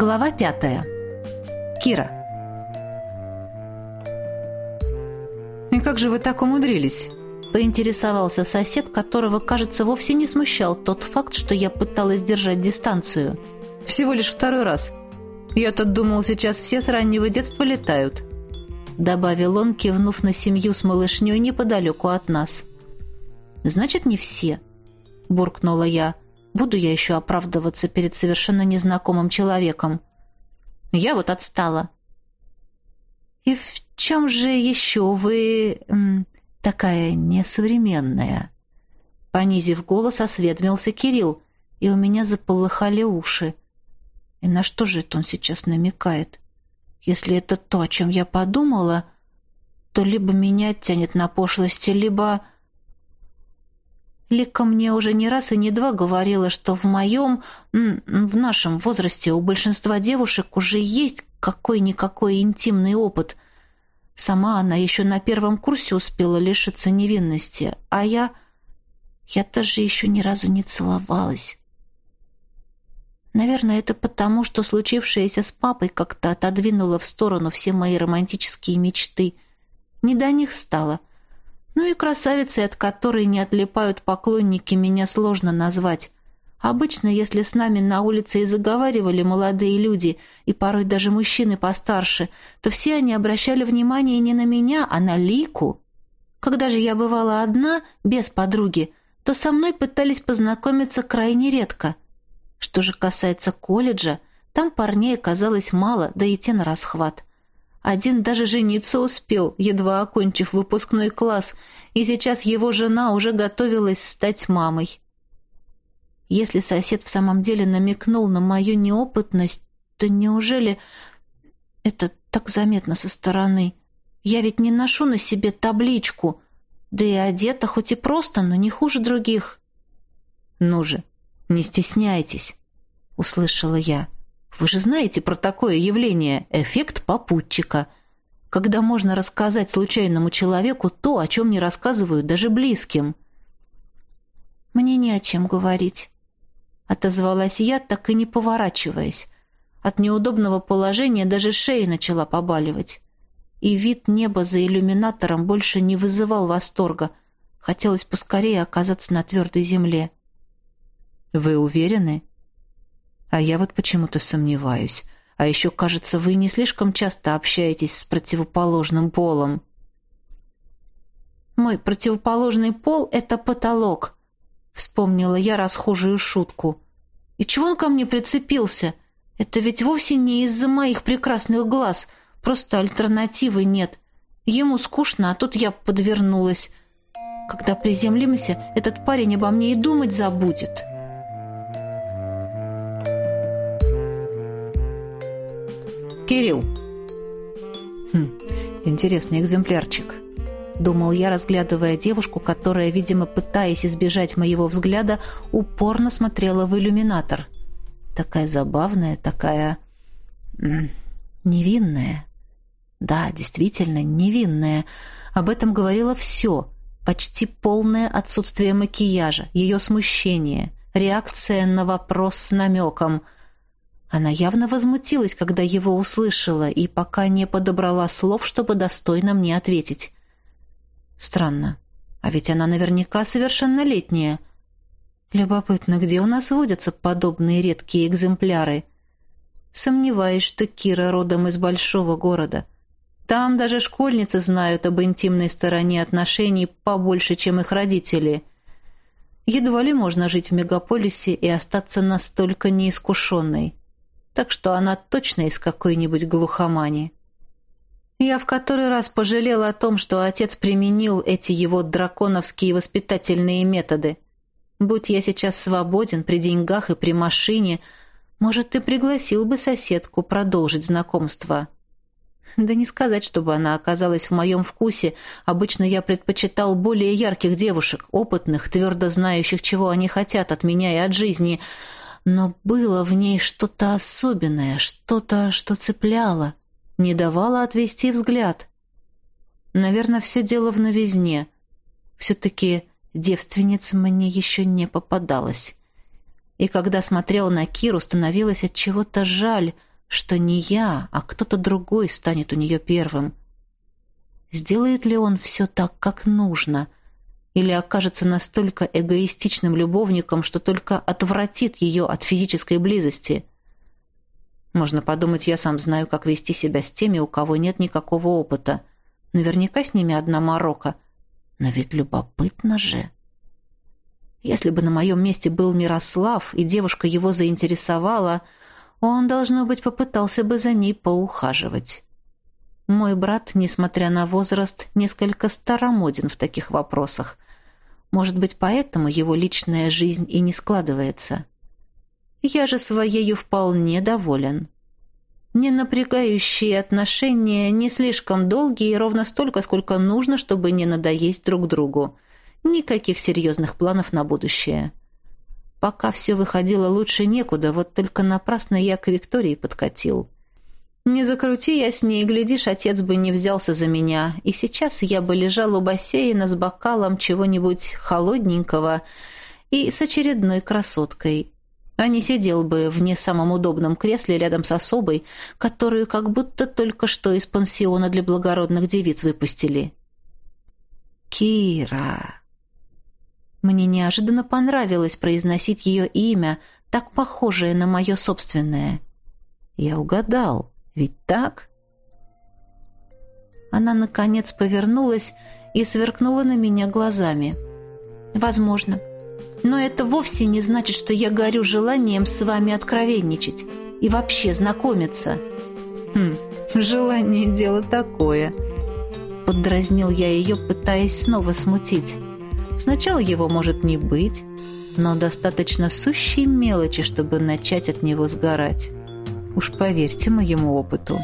Глава пятая. Кира. «И как же вы так умудрились?» Поинтересовался сосед, которого, кажется, вовсе не смущал тот факт, что я пыталась держать дистанцию. «Всего лишь второй раз. Я-то думал, сейчас все с раннего детства летают», добавил он, кивнув на семью с малышней неподалеку от нас. «Значит, не все», буркнула я. Буду я еще оправдываться перед совершенно незнакомым человеком. Я вот отстала. И в чем же еще вы м, такая несовременная? Понизив голос, осведомился Кирилл, и у меня заполыхали уши. И на что же это он сейчас намекает? Если это то, о чем я подумала, то либо меня тянет на пошлости, либо... Лика мне уже не раз и не два говорила, что в моем, в нашем возрасте у большинства девушек уже есть какой-никакой интимный опыт. Сама она еще на первом курсе успела лишиться невинности, а я... Я даже еще ни разу не целовалась. Наверное, это потому, что случившееся с папой как-то отодвинуло в сторону все мои романтические мечты. Не до них стало — ну и красавицей, от которой не отлипают поклонники, меня сложно назвать. Обычно, если с нами на улице и заговаривали молодые люди, и порой даже мужчины постарше, то все они обращали внимание не на меня, а на Лику. Когда же я бывала одна, без подруги, то со мной пытались познакомиться крайне редко. Что же касается колледжа, там парней оказалось мало, да и те на расхват. Один даже жениться успел, едва окончив выпускной класс, и сейчас его жена уже готовилась стать мамой. Если сосед в самом деле намекнул на мою неопытность, то неужели это так заметно со стороны? Я ведь не ношу на себе табличку, да и одета хоть и просто, но не хуже других. «Ну же, не стесняйтесь», — услышала я. Вы же знаете про такое явление – эффект попутчика, когда можно рассказать случайному человеку то, о чем не рассказывают даже близким. «Мне не о чем говорить», — отозвалась я, так и не поворачиваясь. От неудобного положения даже шея начала побаливать. И вид неба за иллюминатором больше не вызывал восторга. Хотелось поскорее оказаться на твердой земле. «Вы уверены?» А я вот почему-то сомневаюсь. А еще, кажется, вы не слишком часто общаетесь с противоположным полом. Мой противоположный пол — это потолок. Вспомнила я расхожую шутку. И чего он ко мне прицепился? Это ведь вовсе не из-за моих прекрасных глаз. Просто альтернативы нет. Ему скучно, а тут я подвернулась. Когда приземлимся, этот парень обо мне и думать забудет». Кирилл. Хм, интересный экземплярчик. Думал я, разглядывая девушку, которая, видимо, пытаясь избежать моего взгляда, упорно смотрела в иллюминатор. Такая забавная, такая... невинная. Да, действительно, невинная. Об этом говорило все. Почти полное отсутствие макияжа, ее смущение, реакция на вопрос с намеком — она явно возмутилась, когда его услышала, и пока не подобрала слов, чтобы достойно мне ответить. Странно. А ведь она наверняка совершеннолетняя. Любопытно, где у нас водятся подобные редкие экземпляры? Сомневаюсь, что Кира родом из большого города. Там даже школьницы знают об интимной стороне отношений побольше, чем их родители. Едва ли можно жить в мегаполисе и остаться настолько неискушенной так что она точно из какой-нибудь глухомани. Я в который раз пожалела о том, что отец применил эти его драконовские воспитательные методы. Будь я сейчас свободен при деньгах и при машине, может, ты пригласил бы соседку продолжить знакомство. Да не сказать, чтобы она оказалась в моем вкусе. Обычно я предпочитал более ярких девушек, опытных, твердо знающих, чего они хотят от меня и от жизни — но было в ней что-то особенное, что-то, что цепляло, не давало отвести взгляд. Наверное, все дело в новизне. Все-таки девственница мне еще не попадалась. И когда смотрел на Киру, становилось от чего-то жаль, что не я, а кто-то другой станет у нее первым. Сделает ли он все так, как нужно, или окажется настолько эгоистичным любовником, что только отвратит ее от физической близости? Можно подумать, я сам знаю, как вести себя с теми, у кого нет никакого опыта. Наверняка с ними одна морока. Но ведь любопытно же. Если бы на моем месте был Мирослав, и девушка его заинтересовала, он, должно быть, попытался бы за ней поухаживать. Мой брат, несмотря на возраст, несколько старомоден в таких вопросах. Может быть, поэтому его личная жизнь и не складывается. Я же своею вполне доволен. Не напрягающие отношения, не слишком долгие, ровно столько, сколько нужно, чтобы не надоесть друг другу. Никаких серьезных планов на будущее. Пока все выходило лучше некуда, вот только напрасно я к Виктории подкатил. Не закрути я с ней, глядишь, отец бы не взялся за меня, и сейчас я бы лежал у бассейна с бокалом чего-нибудь холодненького и с очередной красоткой, а не сидел бы в не самом удобном кресле рядом с особой, которую как будто только что из пансиона для благородных девиц выпустили. «Кира!» Мне неожиданно понравилось произносить ее имя, так похожее на мое собственное. Я угадал, ведь так? Она, наконец, повернулась и сверкнула на меня глазами. «Возможно. Но это вовсе не значит, что я горю желанием с вами откровенничать и вообще знакомиться». «Хм, желание — дело такое», — поддразнил я ее, пытаясь снова смутить. Сначала его может не быть, но достаточно сущей мелочи, чтобы начать от него сгорать. Уж поверьте моему опыту.